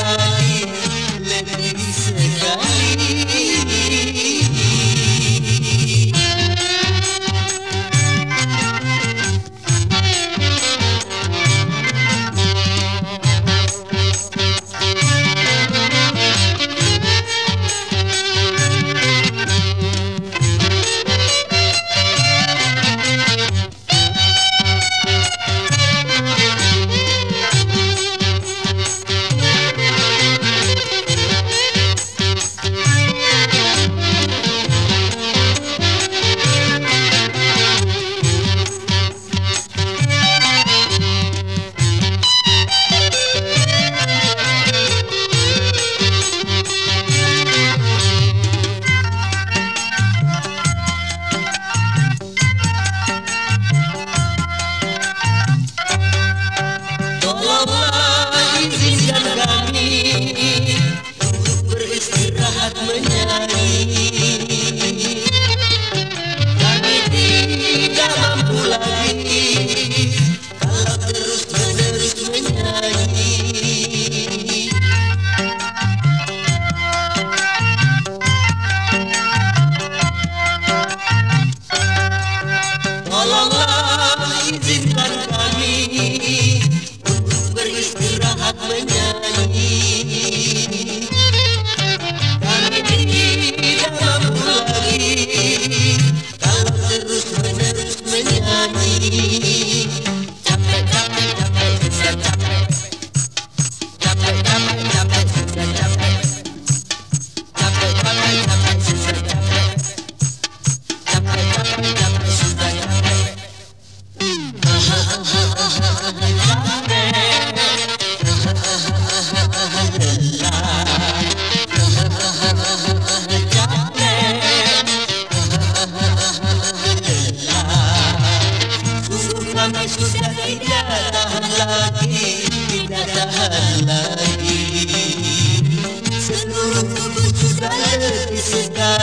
Yeah. Tidak tahan lagi Seluruh tubuh sudah disegar